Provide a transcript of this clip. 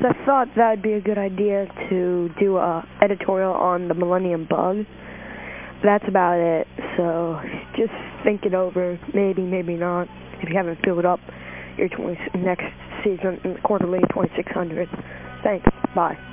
Yes, I thought that would be a good idea to do a editorial on the Millennium Bug. That's about it, so just think it over. Maybe, maybe not, if you haven't filled up your 20, next season, quarterly 2600. Thanks. Bye.